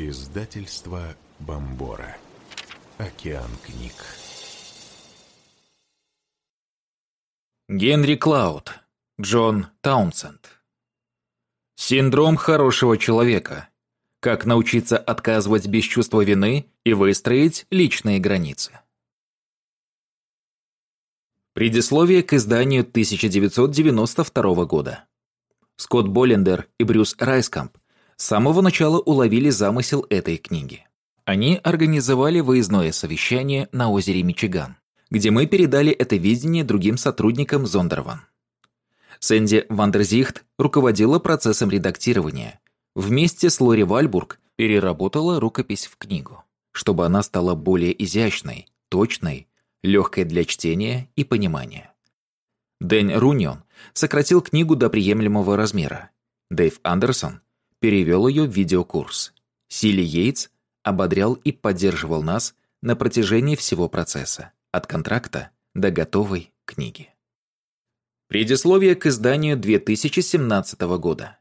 Издательство Бомбора. Океан книг. Генри Клауд. Джон Таунсенд. Синдром хорошего человека. Как научиться отказывать без чувства вины и выстроить личные границы. Предисловие к изданию 1992 года. Скотт Боллендер и Брюс Райскамп с самого начала уловили замысел этой книги. Они организовали выездное совещание на озере Мичиган, где мы передали это видение другим сотрудникам Зондерван. Сэнди Вандерзихт руководила процессом редактирования. Вместе с Лори Вальбург переработала рукопись в книгу, чтобы она стала более изящной, точной, легкой для чтения и понимания. Дэнь Рунион сократил книгу до приемлемого размера. Дэйв Андерсон перевел ее в видеокурс. Сили Йейтс ободрял и поддерживал нас на протяжении всего процесса, от контракта до готовой книги. Предисловие к изданию 2017 года.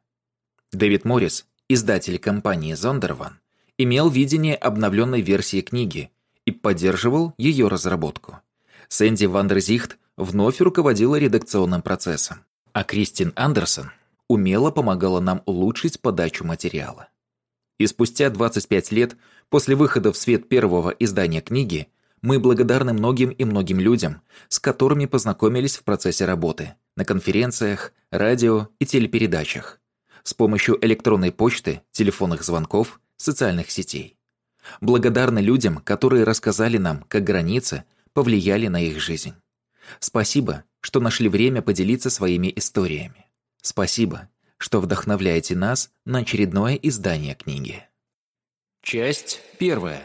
Дэвид Моррис, издатель компании Зондерван, имел видение обновленной версии книги и поддерживал ее разработку. Сэнди Вандерзихт вновь руководила редакционным процессом, а Кристин Андерсон умело помогала нам улучшить подачу материала. И спустя 25 лет после выхода в свет первого издания книги мы благодарны многим и многим людям, с которыми познакомились в процессе работы, на конференциях, радио и телепередачах, с помощью электронной почты, телефонных звонков, социальных сетей. Благодарны людям, которые рассказали нам, как границы повлияли на их жизнь. Спасибо, что нашли время поделиться своими историями. Спасибо, что вдохновляете нас на очередное издание книги. Часть первая.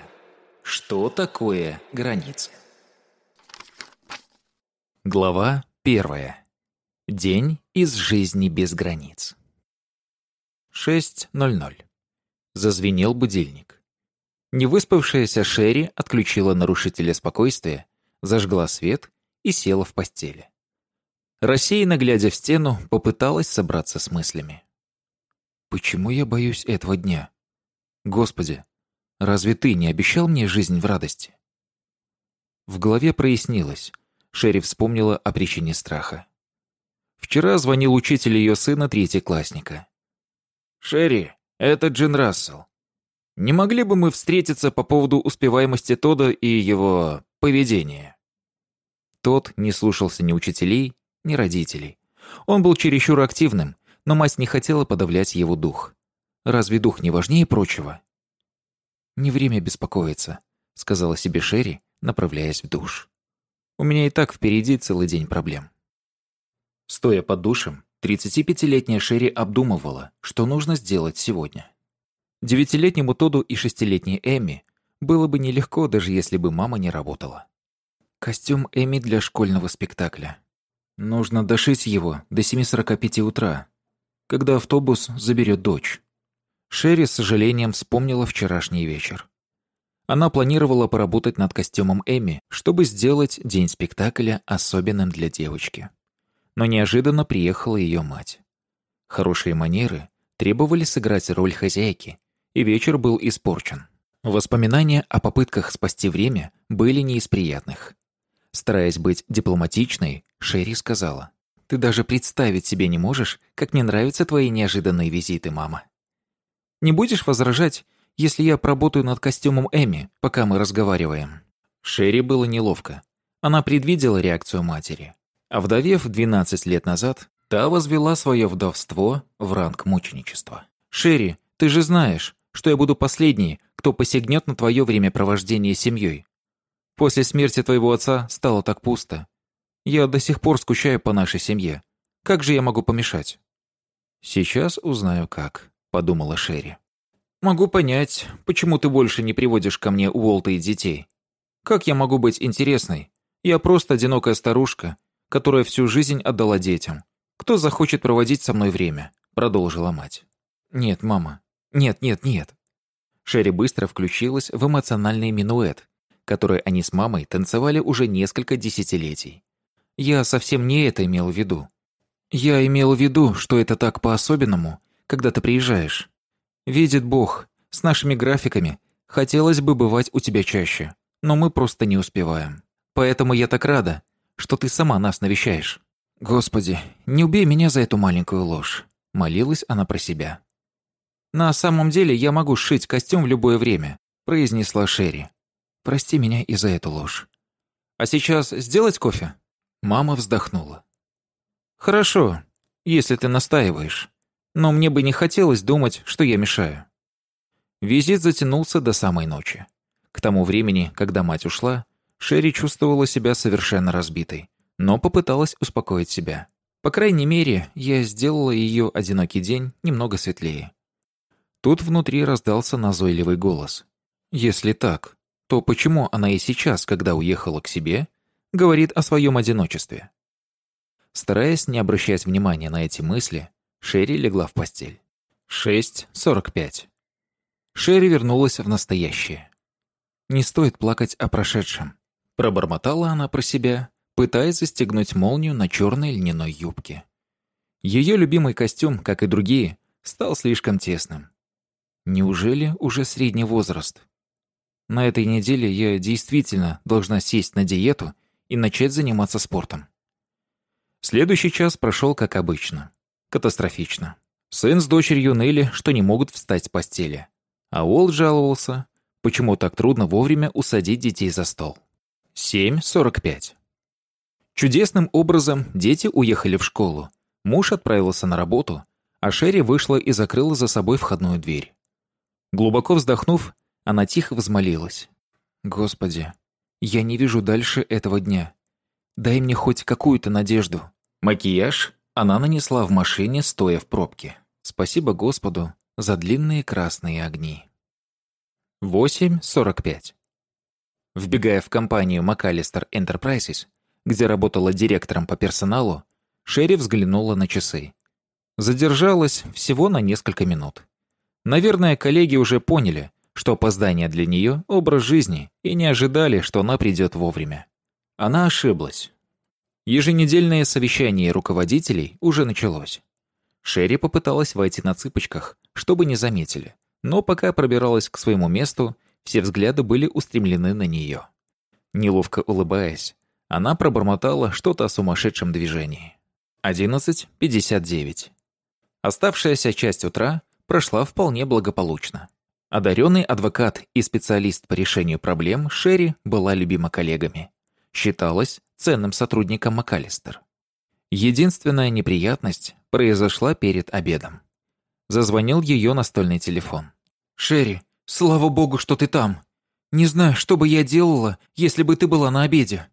Что такое границы? Глава первая. День из жизни без границ. 6.00. Зазвенел будильник. Невыспавшаяся Шерри отключила нарушителя спокойствия, зажгла свет и села в постели. Рассеянно глядя в стену, попыталась собраться с мыслями. «Почему я боюсь этого дня? Господи, разве ты не обещал мне жизнь в радости?» В голове прояснилось. Шерри вспомнила о причине страха. Вчера звонил учитель ее сына третьеклассника. «Шерри, это Джин Рассел. Не могли бы мы встретиться по поводу успеваемости Тода и его поведения?» Тот не слушался ни учителей, ни родителей. Он был чересчур активным, но мать не хотела подавлять его дух. Разве дух не важнее прочего? «Не время беспокоиться», — сказала себе Шерри, направляясь в душ. «У меня и так впереди целый день проблем». Стоя под душем, 35-летняя Шерри обдумывала, что нужно сделать сегодня. Девятилетнему Тоду и шестилетней Эми было бы нелегко, даже если бы мама не работала. Костюм Эми для школьного спектакля. Нужно дошить его до 7.45 утра, когда автобус заберет дочь. Шерри с сожалением вспомнила вчерашний вечер. Она планировала поработать над костюмом Эми, чтобы сделать день спектакля особенным для девочки. Но неожиданно приехала ее мать. Хорошие манеры требовали сыграть роль хозяйки, и вечер был испорчен. Воспоминания о попытках спасти время были не из приятных. Стараясь быть дипломатичной, Шерри сказала. «Ты даже представить себе не можешь, как мне нравятся твои неожиданные визиты, мама. Не будешь возражать, если я поработаю над костюмом Эми, пока мы разговариваем?» Шерри было неловко. Она предвидела реакцию матери. А вдовев 12 лет назад, та возвела свое вдовство в ранг мученичества. «Шерри, ты же знаешь, что я буду последней, кто посягнет на твое времяпровождение с семьей. После смерти твоего отца стало так пусто. Я до сих пор скучаю по нашей семье. Как же я могу помешать?» «Сейчас узнаю как», — подумала Шерри. «Могу понять, почему ты больше не приводишь ко мне Уолта и детей. Как я могу быть интересной? Я просто одинокая старушка, которая всю жизнь отдала детям. Кто захочет проводить со мной время?» — продолжила мать. «Нет, мама. Нет, нет, нет». Шерри быстро включилась в эмоциональный минуэт, который они с мамой танцевали уже несколько десятилетий. Я совсем не это имел в виду. Я имел в виду, что это так по-особенному, когда ты приезжаешь. Видит Бог, С нашими графиками хотелось бы бывать у тебя чаще, но мы просто не успеваем. Поэтому я так рада, что ты сама нас навещаешь. Господи, не убей меня за эту маленькую ложь. Молилась она про себя. «На самом деле я могу сшить костюм в любое время», произнесла Шерри. «Прости меня и за эту ложь. А сейчас сделать кофе?» Мама вздохнула. «Хорошо, если ты настаиваешь. Но мне бы не хотелось думать, что я мешаю». Визит затянулся до самой ночи. К тому времени, когда мать ушла, Шерри чувствовала себя совершенно разбитой, но попыталась успокоить себя. По крайней мере, я сделала ее одинокий день немного светлее. Тут внутри раздался назойливый голос. Если так, то почему она и сейчас, когда уехала к себе, говорит о своем одиночестве? Стараясь не обращать внимания на эти мысли, Шерри легла в постель. 6.45. Шерри вернулась в настоящее. Не стоит плакать о прошедшем. Пробормотала она про себя, пытаясь застегнуть молнию на черной льняной юбке. Ее любимый костюм, как и другие, стал слишком тесным. Неужели уже средний возраст? На этой неделе я действительно должна сесть на диету и начать заниматься спортом. Следующий час прошел как обычно. Катастрофично. Сын с дочерью ныли, что не могут встать с постели. А Уолт жаловался, почему так трудно вовремя усадить детей за стол. 7.45. Чудесным образом дети уехали в школу. Муж отправился на работу, а Шерри вышла и закрыла за собой входную дверь. Глубоко вздохнув, она тихо взмолилась. «Господи, я не вижу дальше этого дня. Дай мне хоть какую-то надежду». Макияж она нанесла в машине, стоя в пробке. Спасибо Господу за длинные красные огни. 8.45. Вбегая в компанию McAllister Enterprises, где работала директором по персоналу, Шерри взглянула на часы. Задержалась всего на несколько минут. Наверное, коллеги уже поняли, что опоздание для нее – образ жизни, и не ожидали, что она придет вовремя. Она ошиблась. Еженедельное совещание руководителей уже началось. Шерри попыталась войти на цыпочках, чтобы не заметили, но пока пробиралась к своему месту, все взгляды были устремлены на нее. Неловко улыбаясь, она пробормотала что-то о сумасшедшем движении. 11.59. Оставшаяся часть утра прошла вполне благополучно. Одаренный адвокат и специалист по решению проблем Шерри была любима коллегами. Считалась ценным сотрудником МакАлистер. Единственная неприятность произошла перед обедом. Зазвонил ее настольный телефон. «Шерри, слава богу, что ты там. Не знаю, что бы я делала, если бы ты была на обеде».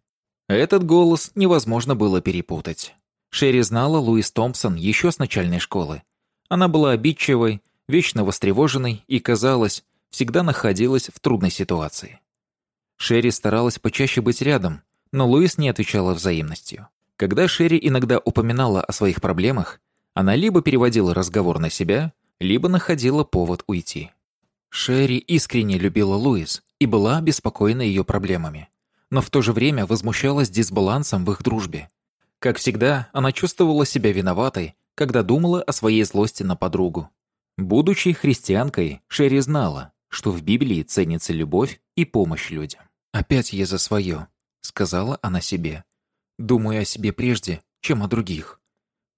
Этот голос невозможно было перепутать. Шерри знала Луис Томпсон еще с начальной школы. Она была обидчивой, вечно востревоженной и, казалось, всегда находилась в трудной ситуации. Шерри старалась почаще быть рядом, но Луис не отвечала взаимностью. Когда Шерри иногда упоминала о своих проблемах, она либо переводила разговор на себя, либо находила повод уйти. Шерри искренне любила Луис и была обеспокоена ее проблемами, но в то же время возмущалась дисбалансом в их дружбе. Как всегда, она чувствовала себя виноватой когда думала о своей злости на подругу. Будучи христианкой, Шерри знала, что в Библии ценится любовь и помощь людям. «Опять я за свое», — сказала она себе. «Думаю о себе прежде, чем о других.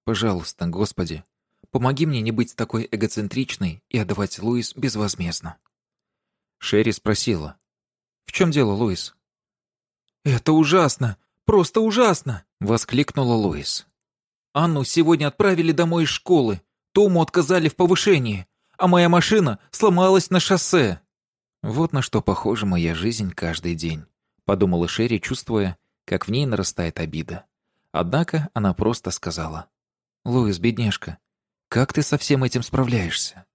Пожалуйста, Господи, помоги мне не быть такой эгоцентричной и отдавать Луис безвозмездно». Шерри спросила. «В чем дело, Луис?» «Это ужасно! Просто ужасно!» — воскликнула Луис. Анну сегодня отправили домой из школы. Тому отказали в повышении, а моя машина сломалась на шоссе. Вот на что похожа моя жизнь каждый день, подумала Шерри, чувствуя, как в ней нарастает обида. Однако она просто сказала. «Луис, бедняжка, как ты со всем этим справляешься?»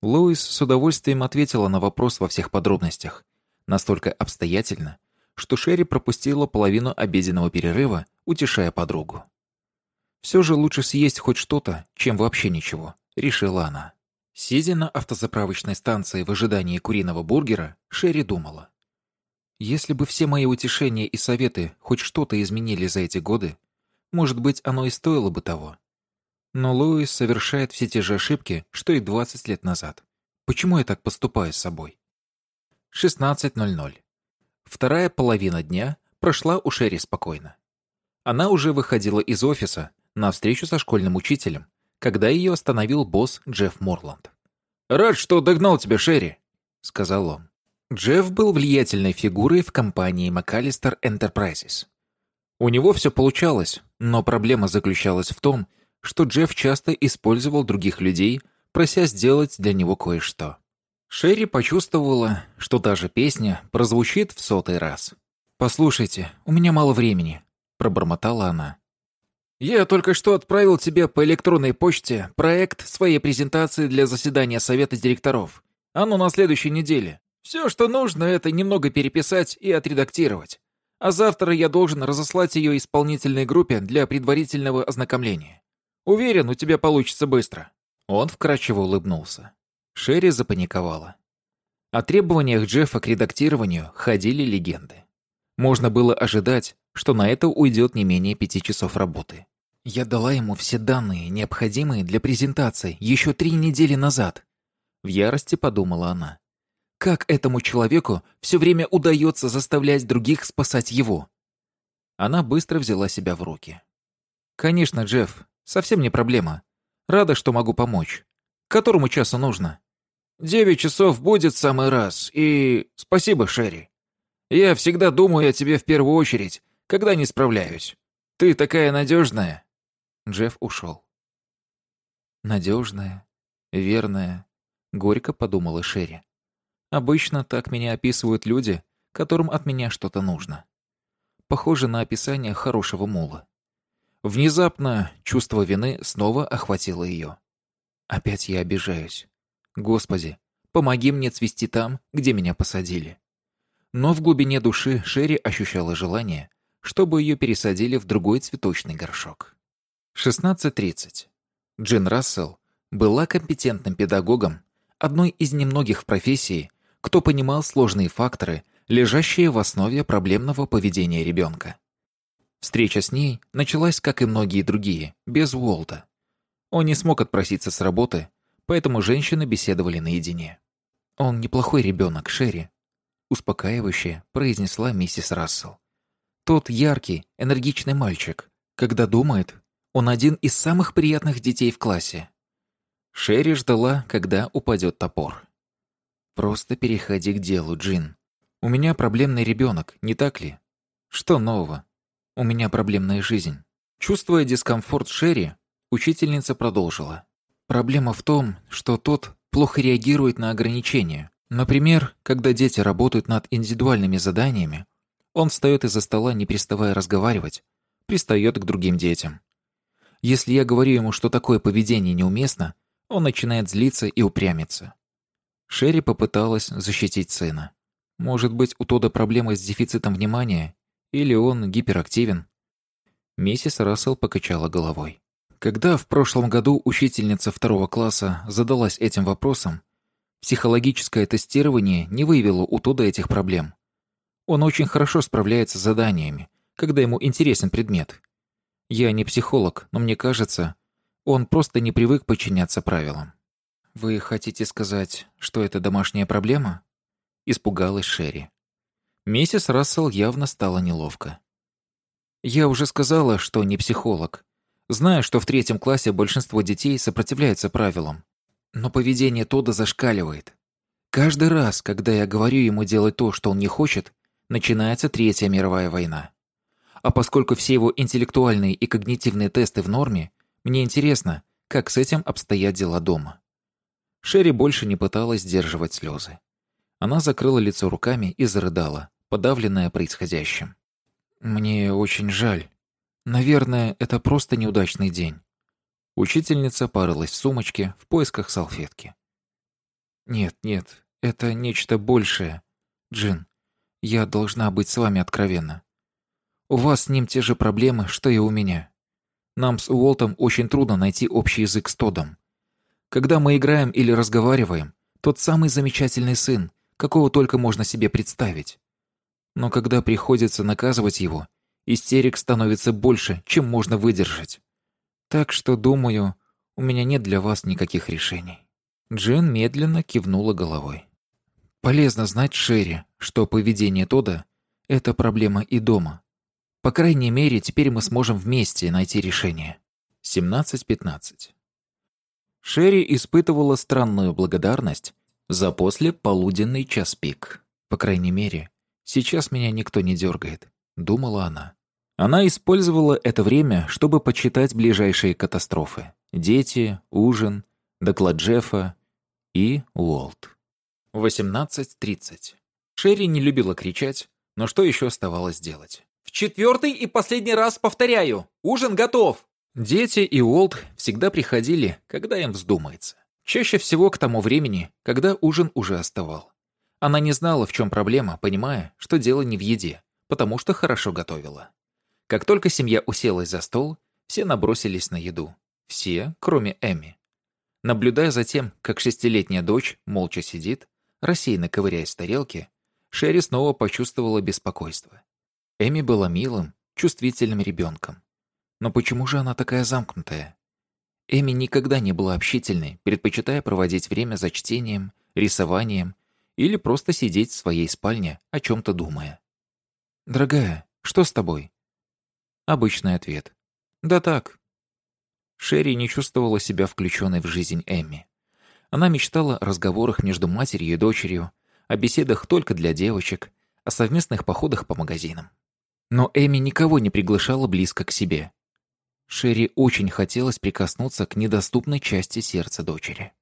Луис с удовольствием ответила на вопрос во всех подробностях, настолько обстоятельно, что Шерри пропустила половину обеденного перерыва, утешая подругу. Все же лучше съесть хоть что-то, чем вообще ничего, решила она. Сидя на автозаправочной станции в ожидании куриного бургера, Шерри думала. Если бы все мои утешения и советы хоть что-то изменили за эти годы, может быть, оно и стоило бы того. Но Луис совершает все те же ошибки, что и 20 лет назад. Почему я так поступаю с собой? 16.00. Вторая половина дня прошла у Шерри спокойно. Она уже выходила из офиса на встречу со школьным учителем, когда ее остановил босс Джефф Морланд. «Рад, что догнал тебя, Шерри», — сказал он. Джефф был влиятельной фигурой в компании McAllister Enterprises. У него все получалось, но проблема заключалась в том, что Джефф часто использовал других людей, прося сделать для него кое-что. Шерри почувствовала, что даже песня прозвучит в сотый раз. «Послушайте, у меня мало времени», — пробормотала она. «Я только что отправил тебе по электронной почте проект своей презентации для заседания совета директоров. Оно на следующей неделе. Все, что нужно, это немного переписать и отредактировать. А завтра я должен разослать ее исполнительной группе для предварительного ознакомления. Уверен, у тебя получится быстро». Он вкрадчиво улыбнулся. Шерри запаниковала. О требованиях Джеффа к редактированию ходили легенды. Можно было ожидать, что на это уйдет не менее пяти часов работы. Я дала ему все данные, необходимые для презентации, еще три недели назад. В ярости подумала она. Как этому человеку все время удается заставлять других спасать его? Она быстро взяла себя в руки. «Конечно, Джефф, совсем не проблема. Рада, что могу помочь. Которому часу нужно?» «Девять часов будет в самый раз, и... Спасибо, Шерри. Я всегда думаю о тебе в первую очередь, когда не справляюсь. Ты такая надежная. Джефф ушел. Надежная, верная, горько подумала Шерри. Обычно так меня описывают люди, которым от меня что-то нужно. Похоже на описание хорошего мула. Внезапно чувство вины снова охватило ее. Опять я обижаюсь. Господи, помоги мне цвести там, где меня посадили. Но в глубине души Шерри ощущала желание, чтобы ее пересадили в другой цветочный горшок. 16.30. Джин Рассел была компетентным педагогом, одной из немногих профессий, кто понимал сложные факторы, лежащие в основе проблемного поведения ребенка. Встреча с ней началась, как и многие другие, без Уолта. Он не смог отпроситься с работы, поэтому женщины беседовали наедине. «Он неплохой ребенок, Шерри», успокаивающе произнесла миссис Рассел. Тот яркий, энергичный мальчик. Когда думает, он один из самых приятных детей в классе. Шерри ждала, когда упадет топор. «Просто переходи к делу, Джин. У меня проблемный ребенок, не так ли? Что нового? У меня проблемная жизнь». Чувствуя дискомфорт Шерри, учительница продолжила. «Проблема в том, что тот плохо реагирует на ограничения. Например, когда дети работают над индивидуальными заданиями, он встает из-за стола, не переставая разговаривать, пристает к другим детям. Если я говорю ему, что такое поведение неуместно, он начинает злиться и упрямиться. Шерри попыталась защитить сына. Может быть, у Тода проблемы с дефицитом внимания, или он гиперактивен? Миссис Рассел покачала головой. Когда в прошлом году учительница второго класса задалась этим вопросом, Психологическое тестирование не выявило у Тода этих проблем. Он очень хорошо справляется с заданиями, когда ему интересен предмет. Я не психолог, но мне кажется, он просто не привык подчиняться правилам. «Вы хотите сказать, что это домашняя проблема?» Испугалась Шерри. Миссис Рассел явно стало неловко. «Я уже сказала, что не психолог. Знаю, что в третьем классе большинство детей сопротивляются правилам. Но поведение Тода зашкаливает. Каждый раз, когда я говорю ему делать то, что он не хочет, начинается Третья мировая война. А поскольку все его интеллектуальные и когнитивные тесты в норме, мне интересно, как с этим обстоят дела дома. Шерри больше не пыталась сдерживать слезы. Она закрыла лицо руками и зарыдала, подавленная происходящим. «Мне очень жаль. Наверное, это просто неудачный день. Учительница порылась в сумочке в поисках салфетки. «Нет, нет, это нечто большее. Джин, я должна быть с вами откровенна. У вас с ним те же проблемы, что и у меня. Нам с Уолтом очень трудно найти общий язык с Тодом. Когда мы играем или разговариваем, тот самый замечательный сын, какого только можно себе представить. Но когда приходится наказывать его, истерик становится больше, чем можно выдержать. Так что, думаю, у меня нет для вас никаких решений. Джен медленно кивнула головой. Полезно знать Шерри, что поведение Тода — это проблема и дома. По крайней мере, теперь мы сможем вместе найти решение. 17.15. Шерри испытывала странную благодарность за после полуденный час пик. По крайней мере, сейчас меня никто не дергает, думала она. Она использовала это время, чтобы почитать ближайшие катастрофы. Дети, ужин, доклад Джеффа и Уолт. 18.30. Шерри не любила кричать, но что еще оставалось делать? «В четвертый и последний раз повторяю! Ужин готов!» Дети и Уолт всегда приходили, когда им вздумается. Чаще всего к тому времени, когда ужин уже остывал. Она не знала, в чем проблема, понимая, что дело не в еде, потому что хорошо готовила. Как только семья уселась за стол, все набросились на еду. Все, кроме Эми. Наблюдая за тем, как шестилетняя дочь молча сидит, рассеянно ковыряясь в тарелке, Шерри снова почувствовала беспокойство. Эми была милым, чувствительным ребенком. Но почему же она такая замкнутая? Эми никогда не была общительной, предпочитая проводить время за чтением, рисованием или просто сидеть в своей спальне, о чем-то думая. «Дорогая, что с тобой?» Обычный ответ. «Да так». Шерри не чувствовала себя включенной в жизнь Эми. Она мечтала о разговорах между матерью и дочерью, о беседах только для девочек, о совместных походах по магазинам. Но Эми никого не приглашала близко к себе. Шерри очень хотелось прикоснуться к недоступной части сердца дочери.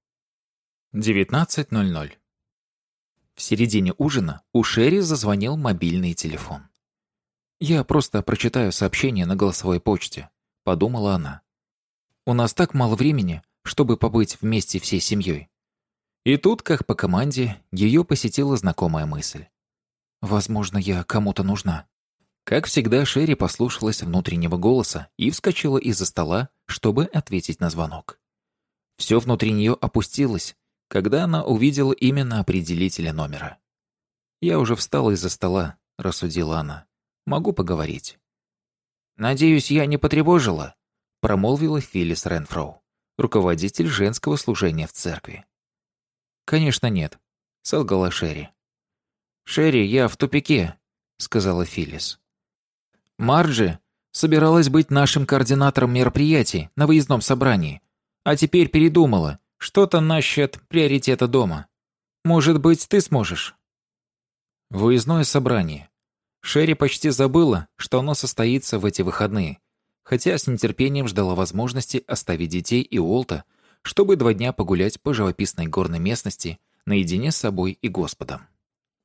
19.00 В середине ужина у Шерри зазвонил мобильный телефон. «Я просто прочитаю сообщение на голосовой почте», — подумала она. «У нас так мало времени, чтобы побыть вместе всей семьей». И тут, как по команде, ее посетила знакомая мысль. «Возможно, я кому-то нужна». Как всегда, Шерри послушалась внутреннего голоса и вскочила из-за стола, чтобы ответить на звонок. Все внутри нее опустилось, когда она увидела именно определителя номера. «Я уже встала из-за стола», — рассудила она. «Могу поговорить». «Надеюсь, я не потревожила», — промолвила Филлис Ренфроу, руководитель женского служения в церкви. «Конечно нет», — солгала Шерри. «Шерри, я в тупике», — сказала Филлис. Марджи собиралась быть нашим координатором мероприятий на выездном собрании, а теперь передумала, что-то насчет приоритета дома. Может быть, ты сможешь? Выездное собрание. Шерри почти забыла, что оно состоится в эти выходные, хотя с нетерпением ждала возможности оставить детей и Уолта, чтобы два дня погулять по живописной горной местности наедине с собой и Господом.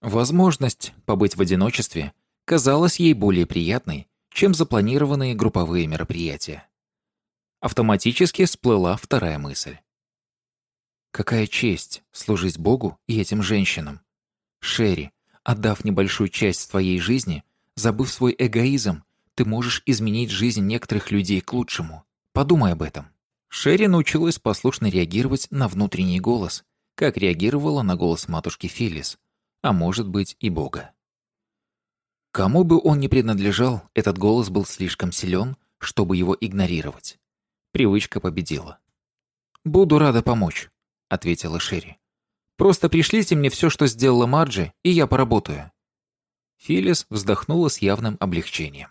Возможность побыть в одиночестве – казалась ей более приятной, чем запланированные групповые мероприятия. Автоматически всплыла вторая мысль. Какая честь служить Богу и этим женщинам. Шерри, отдав небольшую часть своей жизни, забыв свой эгоизм, ты можешь изменить жизнь некоторых людей к лучшему. Подумай об этом. Шерри научилась послушно реагировать на внутренний голос, как реагировала на голос матушки Филлис, а может быть и Бога. Кому бы он ни принадлежал, этот голос был слишком силен, чтобы его игнорировать. Привычка победила. «Буду рада помочь», — ответила Шерри. «Просто пришлите мне все, что сделала Марджи, и я поработаю». Филлис вздохнула с явным облегчением.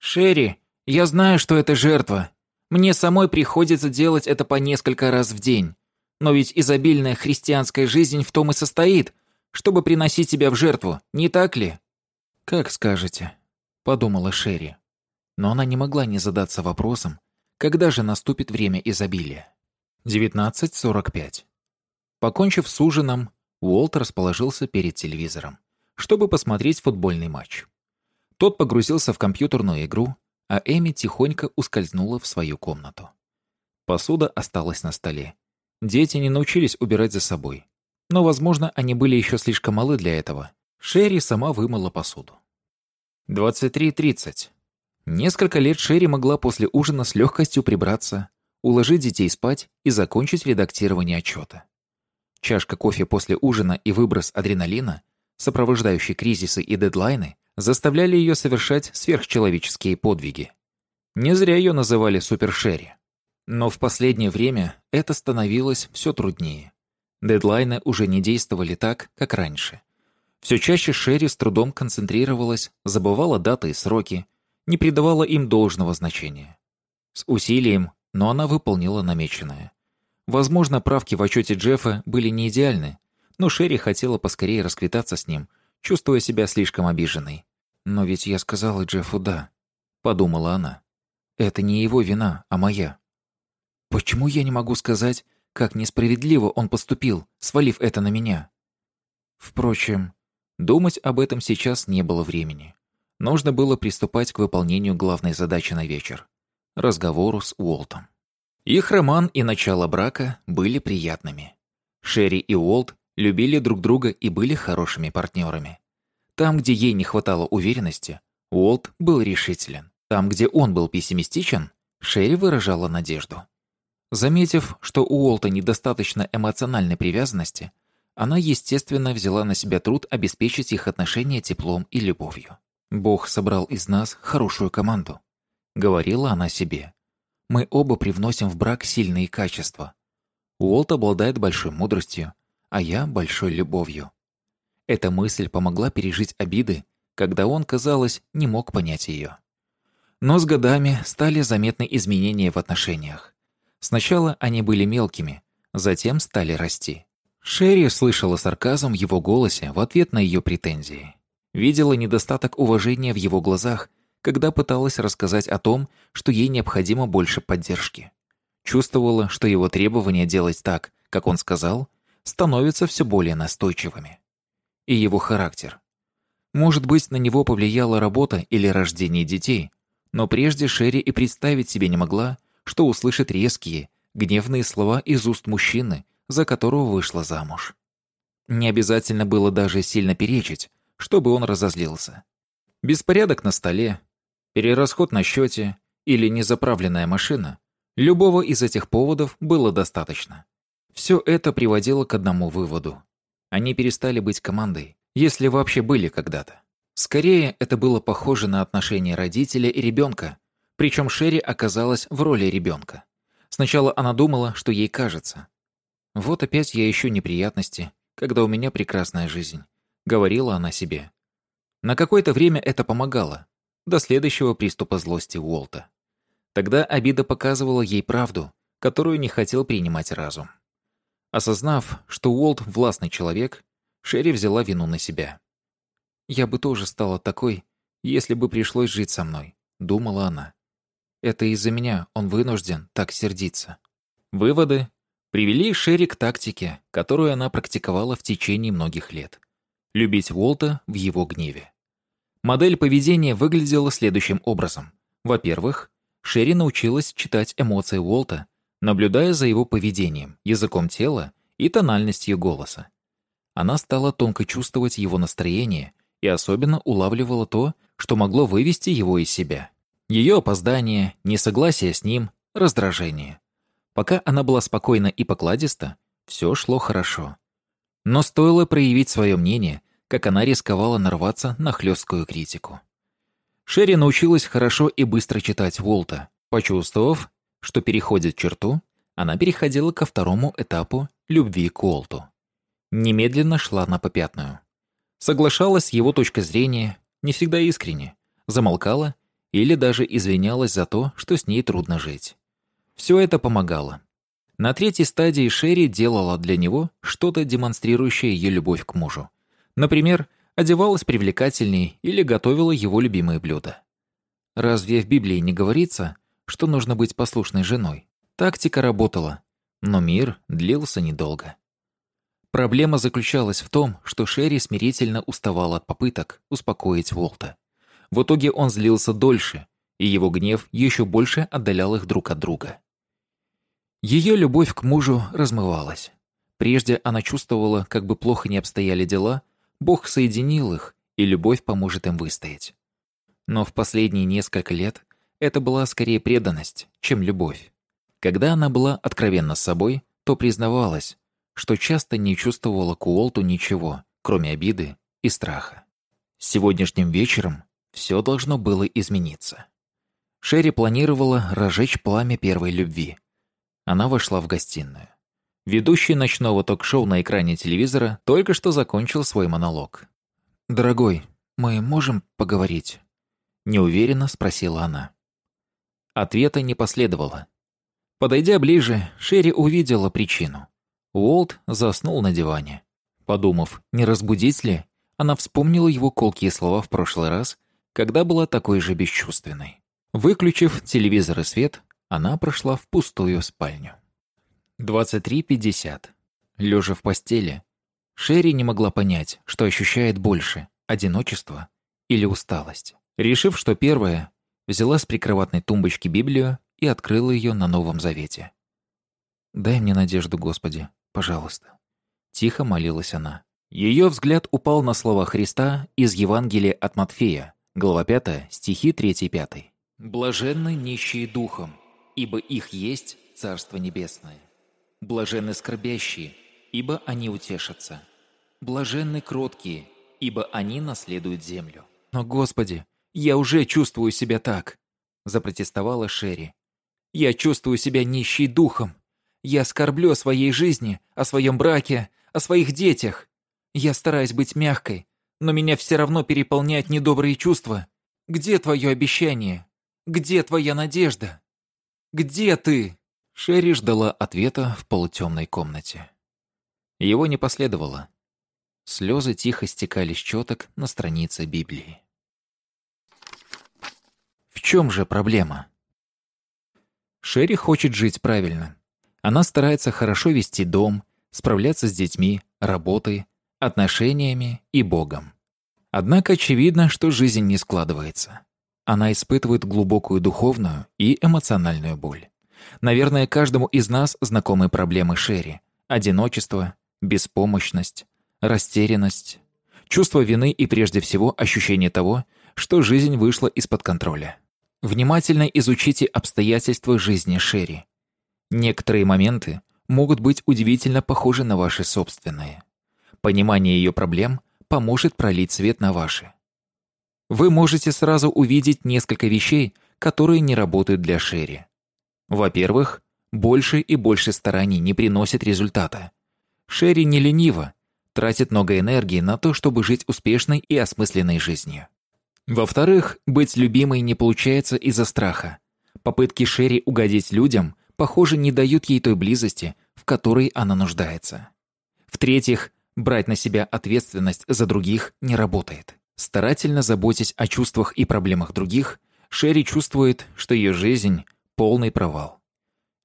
«Шерри, я знаю, что это жертва. Мне самой приходится делать это по несколько раз в день. Но ведь изобильная христианская жизнь в том и состоит, чтобы приносить себя в жертву, не так ли?» «Как скажете», — подумала Шерри. Но она не могла не задаться вопросом, когда же наступит время изобилия. 19.45. Покончив с ужином, Уолт расположился перед телевизором, чтобы посмотреть футбольный матч. Тот погрузился в компьютерную игру, а Эми тихонько ускользнула в свою комнату. Посуда осталась на столе. Дети не научились убирать за собой. Но, возможно, они были еще слишком малы для этого, Шерри сама вымыла посуду. 23.30. Несколько лет Шерри могла после ужина с легкостью прибраться, уложить детей спать и закончить редактирование отчета. Чашка кофе после ужина и выброс адреналина, сопровождающий кризисы и дедлайны, заставляли ее совершать сверхчеловеческие подвиги. Не зря ее называли Супер Шерри. Но в последнее время это становилось все труднее. Дедлайны уже не действовали так, как раньше. Все чаще Шерри с трудом концентрировалась, забывала даты и сроки, не придавала им должного значения. С усилием, но она выполнила намеченное. Возможно, правки в отчете Джеффа были не идеальны, но Шерри хотела поскорее расквитаться с ним, чувствуя себя слишком обиженной. «Но ведь я сказала Джеффу «да», — подумала она. «Это не его вина, а моя. Почему я не могу сказать, как несправедливо он поступил, свалив это на меня?» Впрочем, думать об этом сейчас не было времени. Нужно было приступать к выполнению главной задачи на вечер — разговору с Уолтом. Их роман и начало брака были приятными. Шерри и Уолт любили друг друга и были хорошими партнерами. Там, где ей не хватало уверенности, Уолт был решителен. Там, где он был пессимистичен, Шерри выражала надежду. Заметив, что у Уолта недостаточно эмоциональной привязанности, она, естественно, взяла на себя труд обеспечить их отношения теплом и любовью. «Бог собрал из нас хорошую команду», — говорила она себе. «Мы оба привносим в брак сильные качества. Уолт обладает большой мудростью, а я — большой любовью. Эта мысль помогла пережить обиды, когда он, казалось, не мог понять ее. Но с годами стали заметны изменения в отношениях. Сначала они были мелкими, затем стали расти. Шерри слышала сарказм в его голосе в ответ на ее претензии. Видела недостаток уважения в его глазах, когда пыталась рассказать о том, что ей необходимо больше поддержки. Чувствовала, что его требования делать так, как он сказал, становятся все более настойчивыми и его характер. Может быть, на него повлияла работа или рождение детей, но прежде Шерри и представить себе не могла, что услышит резкие, гневные слова из уст мужчины, за которого вышла замуж. Не обязательно было даже сильно перечить, чтобы он разозлился. Беспорядок на столе, перерасход на счете или незаправленная машина – любого из этих поводов было достаточно. Все это приводило к одному выводу. Они перестали быть командой, если вообще были когда-то. Скорее, это было похоже на отношения родителя и ребенка, причем Шерри оказалась в роли ребенка. Сначала она думала, что ей кажется. «Вот опять я ищу неприятности, когда у меня прекрасная жизнь», — говорила она себе. На какое-то время это помогало, до следующего приступа злости Уолта. Тогда обида показывала ей правду, которую не хотел принимать разум. Осознав, что Уолт — властный человек, Шерри взяла вину на себя. «Я бы тоже стала такой, если бы пришлось жить со мной», — думала она. «Это из-за меня он вынужден так сердиться». Выводы привели Шерри к тактике, которую она практиковала в течение многих лет. Любить Уолта в его гневе. Модель поведения выглядела следующим образом. Во-первых, Шерри научилась читать эмоции Уолта наблюдая за его поведением, языком тела и тональностью голоса. Она стала тонко чувствовать его настроение и особенно улавливала то, что могло вывести его из себя. Ее опоздание, несогласие с ним, раздражение. Пока она была спокойна и покладиста, все шло хорошо. Но стоило проявить свое мнение, как она рисковала нарваться на хлесткую критику. Шерри научилась хорошо и быстро читать Волта, почувствовав, что переходит черту, она переходила ко второму этапу любви к Уолту. Немедленно шла на попятную. Соглашалась с его точкой зрения, не всегда искренне, замолкала или даже извинялась за то, что с ней трудно жить. Все это помогало. На третьей стадии Шерри делала для него что-то, демонстрирующее ее любовь к мужу. Например, одевалась привлекательней или готовила его любимые блюда. Разве в Библии не говорится, что нужно быть послушной женой. Тактика работала, но мир длился недолго. Проблема заключалась в том, что Шерри смирительно уставал от попыток успокоить Волта. В итоге он злился дольше, и его гнев еще больше отдалял их друг от друга. Ее любовь к мужу размывалась. Прежде она чувствовала, как бы плохо не обстояли дела, Бог соединил их, и любовь поможет им выстоять. Но в последние несколько лет это была скорее преданность, чем любовь. Когда она была откровенна с собой, то признавалась, что часто не чувствовала к Уолту ничего, кроме обиды и страха. Сегодняшним вечером все должно было измениться. Шерри планировала разжечь пламя первой любви. Она вошла в гостиную. Ведущий ночного ток-шоу на экране телевизора только что закончил свой монолог. «Дорогой, мы можем поговорить?» Неуверенно спросила она. Ответа не последовало. Подойдя ближе, Шерри увидела причину. Уолт заснул на диване. Подумав, не разбудить ли, она вспомнила его колкие слова в прошлый раз, когда была такой же бесчувственной. Выключив телевизор и свет, она прошла в пустую спальню. 23.50. Лежа в постели, Шерри не могла понять, что ощущает больше – одиночество или усталость. Решив, что первое, взяла с прикроватной тумбочки Библию и открыла ее на Новом Завете. «Дай мне надежду, Господи, пожалуйста». Тихо молилась она. Ее взгляд упал на слова Христа из Евангелия от Матфея, глава 5, стихи 3-5. «Блаженны нищие духом, ибо их есть Царство Небесное. Блаженны скорбящие, ибо они утешатся. Блаженны кроткие, ибо они наследуют землю». «Но, Господи, я уже чувствую себя так», — запротестовала Шерри. «Я чувствую себя нищей духом. Я скорблю о своей жизни, о своем браке, о своих детях. Я стараюсь быть мягкой, но меня все равно переполняют недобрые чувства. Где твое обещание? Где твоя надежда? Где ты?» Шерри ждала ответа в полутемной комнате. Его не последовало. Слезы тихо стекали с четок на странице Библии чем же проблема? Шерри хочет жить правильно. Она старается хорошо вести дом, справляться с детьми, работой, отношениями и Богом. Однако очевидно, что жизнь не складывается. Она испытывает глубокую духовную и эмоциональную боль. Наверное, каждому из нас знакомы проблемы Шерри. Одиночество, беспомощность, растерянность, чувство вины и прежде всего ощущение того, что жизнь вышла из-под контроля. Внимательно изучите обстоятельства жизни Шерри. Некоторые моменты могут быть удивительно похожи на ваши собственные. Понимание ее проблем поможет пролить свет на ваши. Вы можете сразу увидеть несколько вещей, которые не работают для Шерри. Во-первых, больше и больше стараний не приносит результата. Шерри не ленива, тратит много энергии на то, чтобы жить успешной и осмысленной жизнью. Во-вторых, быть любимой не получается из-за страха. Попытки Шерри угодить людям, похоже, не дают ей той близости, в которой она нуждается. В-третьих, брать на себя ответственность за других не работает. Старательно заботясь о чувствах и проблемах других, Шерри чувствует, что ее жизнь – полный провал.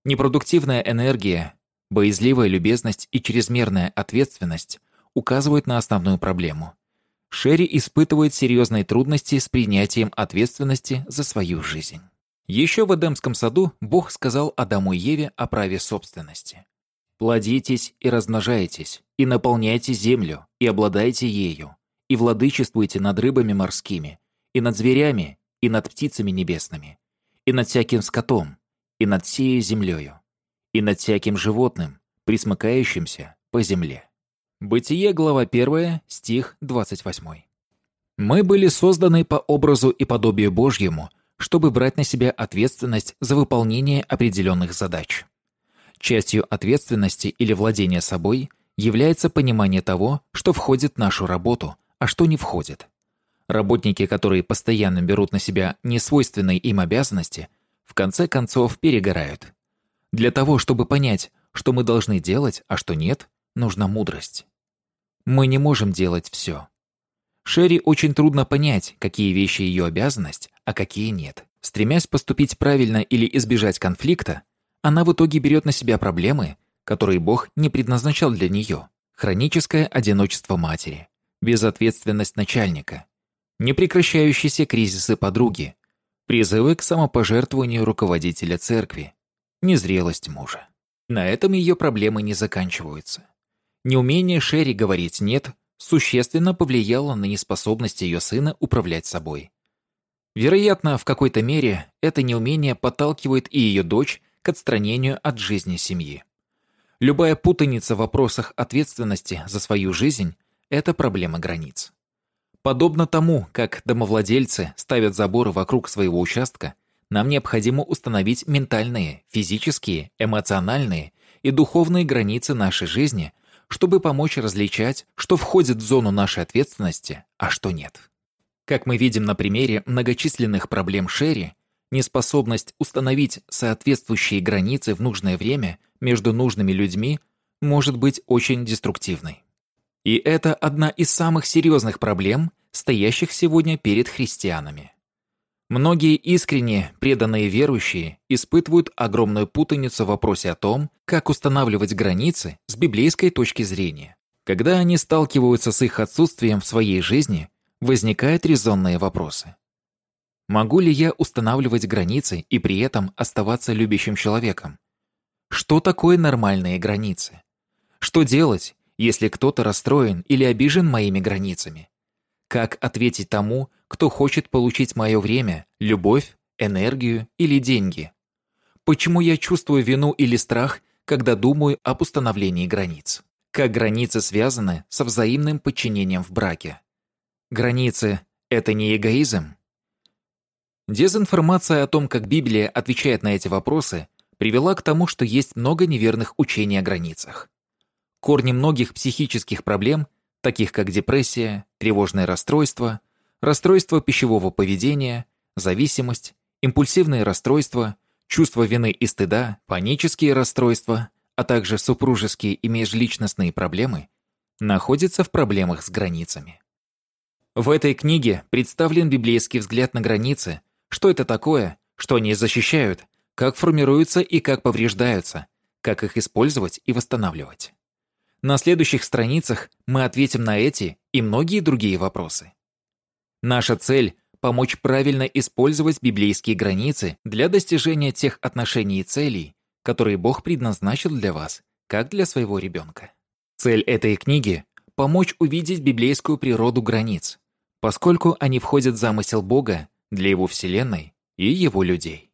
Непродуктивная энергия, боязливая любезность и чрезмерная ответственность указывают на основную проблему Шерри испытывает серьезные трудности с принятием ответственности за свою жизнь. Еще в Эдемском саду Бог сказал Адаму и Еве о праве собственности. «Плодитесь и размножайтесь, и наполняйте землю, и обладайте ею, и владычествуйте над рыбами морскими, и над зверями, и над птицами небесными, и над всяким скотом, и над всею землею, и над всяким животным, присмыкающимся по земле». Бытие, глава 1, стих 28. «Мы были созданы по образу и подобию Божьему, чтобы брать на себя ответственность за выполнение определенных задач. Частью ответственности или владения собой является понимание того, что входит в нашу работу, а что не входит. Работники, которые постоянно берут на себя несвойственные им обязанности, в конце концов перегорают. Для того, чтобы понять, что мы должны делать, а что нет, нужна мудрость. Мы не можем делать все. Шерри очень трудно понять, какие вещи ее обязанность, а какие нет. Стремясь поступить правильно или избежать конфликта, она в итоге берет на себя проблемы, которые Бог не предназначал для нее. Хроническое одиночество матери, безответственность начальника, непрекращающиеся кризисы подруги, призывы к самопожертвованию руководителя церкви, незрелость мужа. На этом ее проблемы не заканчиваются. Неумение Шерри говорить «нет» существенно повлияло на неспособность ее сына управлять собой. Вероятно, в какой-то мере это неумение подталкивает и ее дочь к отстранению от жизни семьи. Любая путаница в вопросах ответственности за свою жизнь – это проблема границ. Подобно тому, как домовладельцы ставят заборы вокруг своего участка, нам необходимо установить ментальные, физические, эмоциональные и духовные границы нашей жизни, чтобы помочь различать, что входит в зону нашей ответственности, а что нет. Как мы видим на примере многочисленных проблем Шерри, неспособность установить соответствующие границы в нужное время между нужными людьми может быть очень деструктивной. И это одна из самых серьезных проблем, стоящих сегодня перед христианами. Многие искренне преданные верующие испытывают огромную путаницу в вопросе о том, как устанавливать границы с библейской точки зрения. Когда они сталкиваются с их отсутствием в своей жизни, возникают резонные вопросы. Могу ли я устанавливать границы и при этом оставаться любящим человеком? Что такое нормальные границы? Что делать, если кто-то расстроен или обижен моими границами? Как ответить тому, кто хочет получить мое время, любовь, энергию или деньги? Почему я чувствую вину или страх, когда думаю об установлении границ? Как границы связаны со взаимным подчинением в браке? Границы — это не эгоизм? Дезинформация о том, как Библия отвечает на эти вопросы, привела к тому, что есть много неверных учений о границах. Корни многих психических проблем — таких как депрессия, тревожное расстройство, расстройство пищевого поведения, зависимость, импульсивные расстройства, чувство вины и стыда, панические расстройства, а также супружеские и межличностные проблемы, находятся в проблемах с границами. В этой книге представлен библейский взгляд на границы, что это такое, что они защищают, как формируются и как повреждаются, как их использовать и восстанавливать. На следующих страницах мы ответим на эти и многие другие вопросы. Наша цель – помочь правильно использовать библейские границы для достижения тех отношений и целей, которые Бог предназначил для вас, как для своего ребенка. Цель этой книги – помочь увидеть библейскую природу границ, поскольку они входят в замысел Бога для Его Вселенной и Его людей.